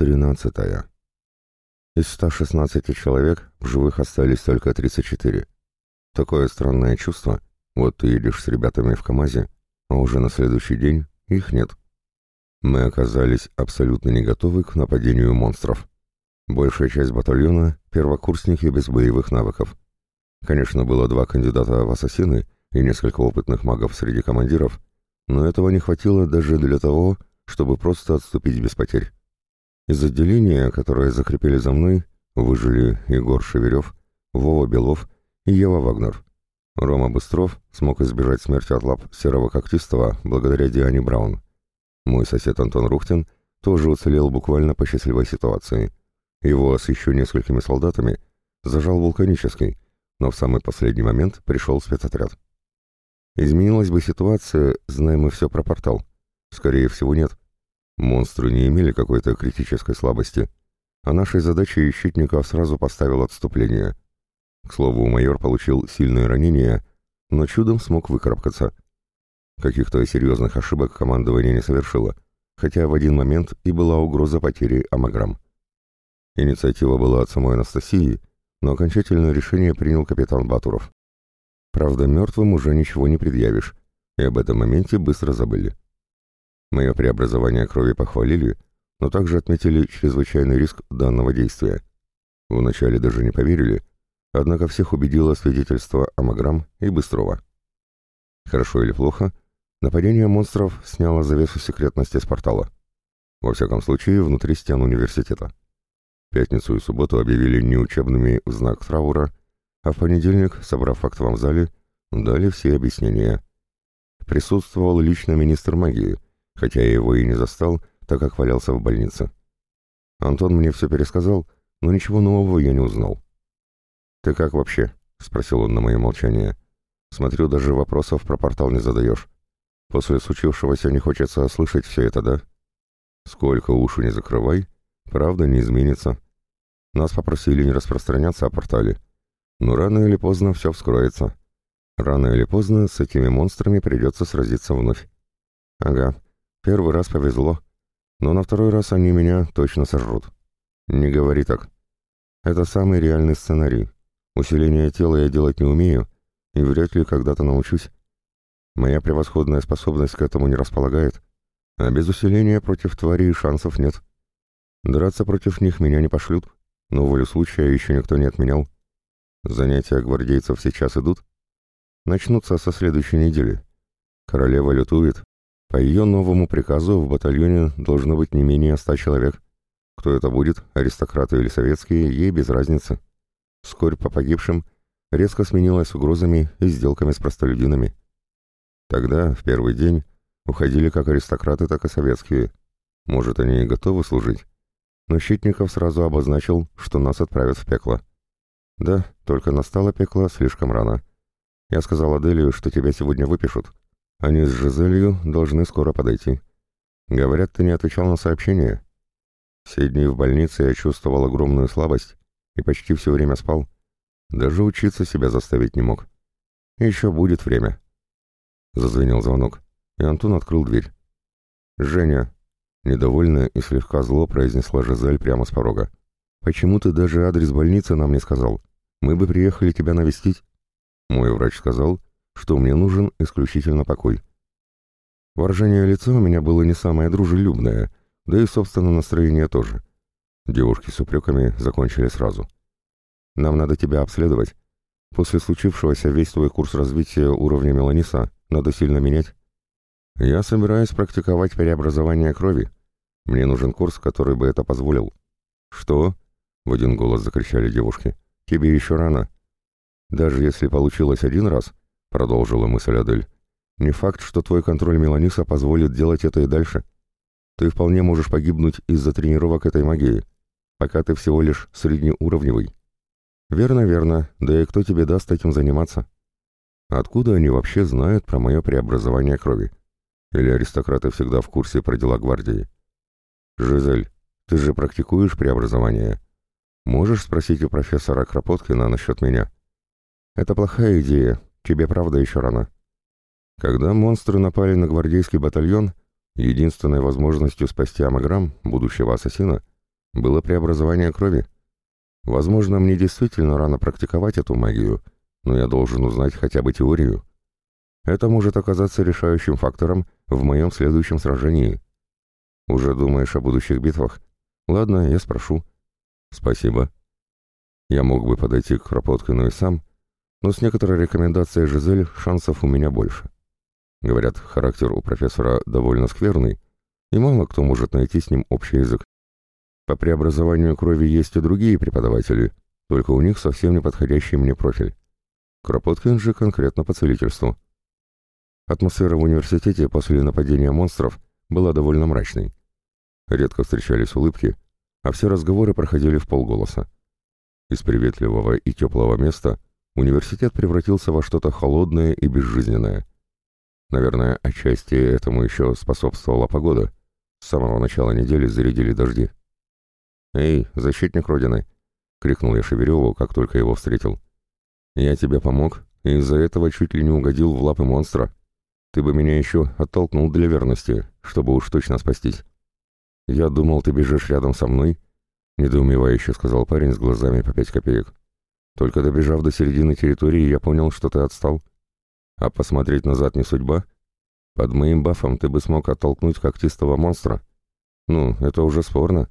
Тринадцатая. Из 116 человек в живых остались только 34. Такое странное чувство. Вот ты едешь с ребятами в КамАЗе, а уже на следующий день их нет. Мы оказались абсолютно не готовы к нападению монстров. Большая часть батальона — первокурсники без боевых навыков. Конечно, было два кандидата в ассасины и несколько опытных магов среди командиров, но этого не хватило даже для того, чтобы просто отступить без потерь. Из отделения, которое закрепили за мной, выжили Егор Шеверев, Вова Белов и Ева Вагнер. Рома Быстров смог избежать смерти от лап Серого Когтистого благодаря Диане Браун. Мой сосед Антон Рухтин тоже уцелел буквально по счастливой ситуации. Его с еще несколькими солдатами зажал вулканический, но в самый последний момент пришел спецотряд. Изменилась бы ситуация, знаем мы все про портал. Скорее всего, нет. Монстры не имели какой-то критической слабости, а нашей задачей щитников сразу поставил отступление. К слову, майор получил сильное ранение, но чудом смог выкарабкаться — Каких-то серьезных ошибок командование не совершило, хотя в один момент и была угроза потери амаграмм. Инициатива была от самой Анастасии, но окончательное решение принял капитан Батуров. Правда, мертвым уже ничего не предъявишь, и об этом моменте быстро забыли. Мое преобразование крови похвалили, но также отметили чрезвычайный риск данного действия. Вначале даже не поверили, однако всех убедило свидетельство Амаграм и Быстрова. Хорошо или плохо, Нападение монстров сняло завесу секретности с портала. Во всяком случае, внутри стен университета. Пятницу и субботу объявили неучебными в знак траура, а в понедельник, собрав факт в зале, дали все объяснения. Присутствовал лично министр магии, хотя я его и не застал, так как валялся в больнице. Антон мне все пересказал, но ничего нового я не узнал. «Ты как вообще?» — спросил он на мое молчание. «Смотрю, даже вопросов про портал не задаешь». После случившегося не хочется слышать все это, да? Сколько уши не закрывай, правда не изменится. Нас попросили не распространяться о портале. Но рано или поздно все вскроется. Рано или поздно с этими монстрами придется сразиться вновь. Ага, первый раз повезло. Но на второй раз они меня точно сожрут. Не говори так. Это самый реальный сценарий. Усиление тела я делать не умею, и вряд ли когда-то научусь. Моя превосходная способность к этому не располагает, а без усиления против тварей шансов нет. Драться против них меня не пошлют, но волю случая еще никто не отменял. Занятия гвардейцев сейчас идут. Начнутся со следующей недели. Королева лютует. По ее новому приказу в батальоне должно быть не менее ста человек. Кто это будет, аристократы или советские, ей без разницы. Скорь по погибшим резко сменилась угрозами и сделками с простолюдинами. Тогда, в первый день, уходили как аристократы, так и советские. Может, они и готовы служить. Но Щитников сразу обозначил, что нас отправят в пекло. Да, только настало пекло слишком рано. Я сказал Аделию, что тебя сегодня выпишут. Они с Жизелью должны скоро подойти. Говорят, ты не отвечал на сообщения. Все дни в больнице я чувствовал огромную слабость и почти все время спал. Даже учиться себя заставить не мог. Еще будет время. Зазвенел звонок, и Антон открыл дверь. «Женя!» — недовольно и слегка зло произнесла Жизель прямо с порога. «Почему ты даже адрес больницы нам не сказал? Мы бы приехали тебя навестить». Мой врач сказал, что мне нужен исключительно покой. Выражение лица у меня было не самое дружелюбное, да и, собственно, настроение тоже. Девушки с упреками закончили сразу. «Нам надо тебя обследовать. После случившегося весь твой курс развития уровня меланиса надо сильно менять. Я собираюсь практиковать преобразование крови. Мне нужен курс, который бы это позволил. Что? В один голос закричали девушки. Тебе еще рано. Даже если получилось один раз, продолжила мысль Адель, не факт, что твой контроль Меланиса позволит делать это и дальше. Ты вполне можешь погибнуть из-за тренировок этой магии, пока ты всего лишь среднеуровневый. Верно, верно. Да и кто тебе даст этим заниматься? Откуда они вообще знают про мое преобразование крови? Или аристократы всегда в курсе про дела гвардии? Жизель, ты же практикуешь преобразование. Можешь спросить у профессора Кропоткина насчет меня? Это плохая идея, тебе правда еще рано. Когда монстры напали на гвардейский батальон, единственной возможностью спасти Амаграм, будущего ассасина, было преобразование крови. Возможно, мне действительно рано практиковать эту магию, но я должен узнать хотя бы теорию. Это может оказаться решающим фактором в моем следующем сражении. Уже думаешь о будущих битвах? Ладно, я спрошу. Спасибо. Я мог бы подойти к Кропоткину и сам, но с некоторой рекомендацией Жизель шансов у меня больше. Говорят, характер у профессора довольно скверный, и мало кто может найти с ним общий язык. По преобразованию крови есть и другие преподаватели, только у них совсем не подходящий мне профиль. Кропоткин же конкретно по целительству. Атмосфера в университете после нападения монстров была довольно мрачной. Редко встречались улыбки, а все разговоры проходили в полголоса. Из приветливого и теплого места университет превратился во что-то холодное и безжизненное. Наверное, отчасти этому еще способствовала погода. С самого начала недели зарядили дожди. «Эй, защитник Родины!» — крикнул я Шевереву, как только его встретил. «Я тебе помог, и из-за этого чуть ли не угодил в лапы монстра. Ты бы меня еще оттолкнул для верности, чтобы уж точно спастись». «Я думал, ты бежишь рядом со мной», — недоумевающе сказал парень с глазами по пять копеек. «Только добежав до середины территории, я понял, что ты отстал. А посмотреть назад не судьба? Под моим бафом ты бы смог оттолкнуть когтистого монстра. Ну, это уже спорно.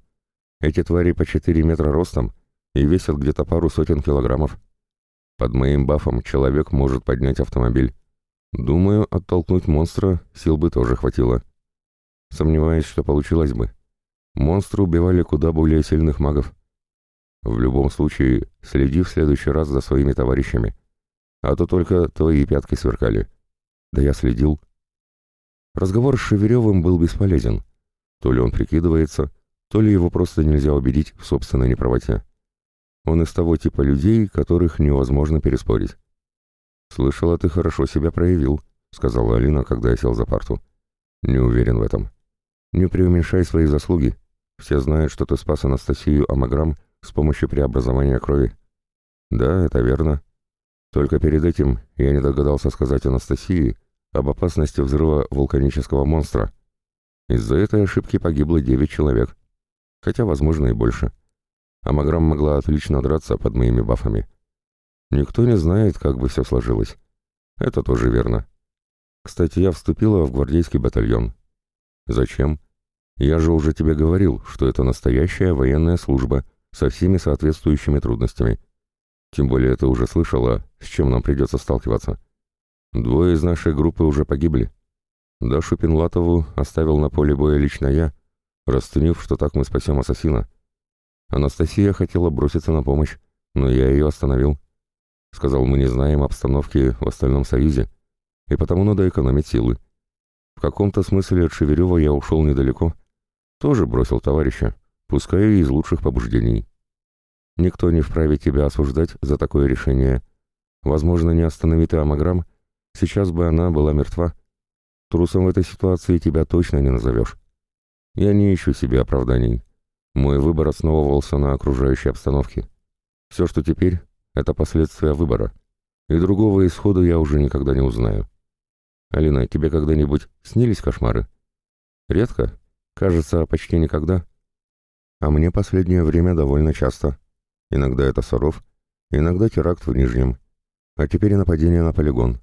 Эти твари по четыре метра ростом и весят где-то пару сотен килограммов. Под моим бафом человек может поднять автомобиль. Думаю, оттолкнуть монстра сил бы тоже хватило. Сомневаюсь, что получилось бы. Монстры убивали куда более сильных магов. В любом случае, следи в следующий раз за своими товарищами. А то только твои пятки сверкали. Да я следил. Разговор с Шеверевым был бесполезен. То ли он прикидывается, то ли его просто нельзя убедить в собственной неправоте. Он из того типа людей, которых невозможно переспорить. «Слышала, ты хорошо себя проявил», — сказала Алина, когда я сел за парту. «Не уверен в этом. Не преуменьшай свои заслуги. Все знают, что ты спас Анастасию Амаграм с помощью преобразования крови». «Да, это верно. Только перед этим я не догадался сказать Анастасии об опасности взрыва вулканического монстра. Из-за этой ошибки погибло девять человек. Хотя, возможно, и больше. Амаграм могла отлично драться под моими бафами. Никто не знает, как бы все сложилось. Это тоже верно. Кстати, я вступила в гвардейский батальон. Зачем? Я же уже тебе говорил, что это настоящая военная служба со всеми соответствующими трудностями. Тем более ты уже слышала, с чем нам придется сталкиваться. Двое из нашей группы уже погибли. Дашу Пинлатову оставил на поле боя лично я, расценив, что так мы спасем ассасина. Анастасия хотела броситься на помощь, но я ее остановил. Сказал, мы не знаем обстановки в остальном Союзе, и потому надо экономить силы. В каком-то смысле от Шеверева я ушел недалеко. Тоже бросил товарища, пускай и из лучших побуждений. Никто не вправе тебя осуждать за такое решение. Возможно, не останови ты амаграмм, сейчас бы она была мертва. Трусом в этой ситуации тебя точно не назовешь. Я не ищу себе оправданий. Мой выбор основывался на окружающей обстановке. Все, что теперь, это последствия выбора. И другого исхода я уже никогда не узнаю. Алина, тебе когда-нибудь снились кошмары? Редко? Кажется, почти никогда. А мне последнее время довольно часто. Иногда это Саров, иногда теракт в Нижнем. А теперь и нападение на полигон.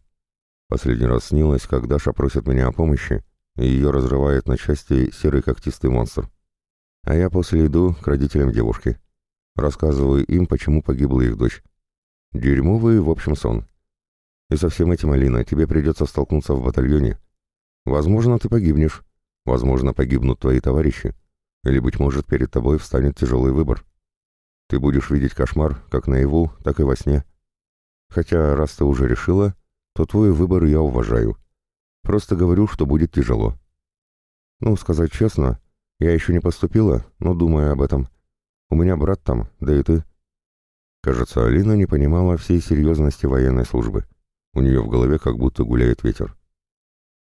Последний раз снилось, как Даша просит меня о помощи, и ее разрывает на части серый когтистый монстр. А я после иду к родителям девушки. Рассказываю им, почему погибла их дочь. Дерьмовый, в общем, сон. И со всем этим, Алина, тебе придется столкнуться в батальоне. Возможно, ты погибнешь. Возможно, погибнут твои товарищи. Или, быть может, перед тобой встанет тяжелый выбор. Ты будешь видеть кошмар как наяву, так и во сне. Хотя, раз ты уже решила, то твой выбор я уважаю. Просто говорю, что будет тяжело. Ну, сказать честно, я еще не поступила, но думаю об этом. У меня брат там, да и ты. Кажется, Алина не понимала всей серьезности военной службы. У нее в голове как будто гуляет ветер.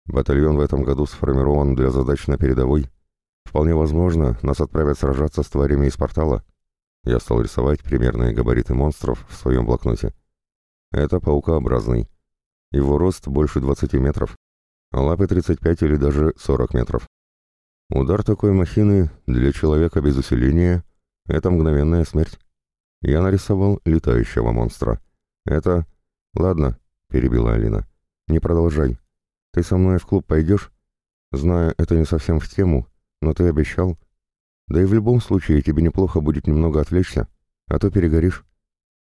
Батальон в этом году сформирован для задач на передовой. Вполне возможно, нас отправят сражаться с тварями из портала. Я стал рисовать примерные габариты монстров в своем блокноте. Это паукообразный. Его рост больше 20 метров, а лапы 35 или даже 40 метров. Удар такой махины для человека без усиления Это мгновенная смерть. Я нарисовал летающего монстра. Это... Ладно, перебила Алина. Не продолжай. Ты со мной в клуб пойдешь? Знаю, это не совсем в тему, но ты обещал. Да и в любом случае тебе неплохо будет немного отвлечься, а то перегоришь.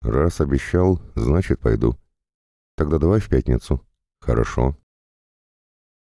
Раз обещал, значит пойду. Тогда давай в пятницу. Хорошо,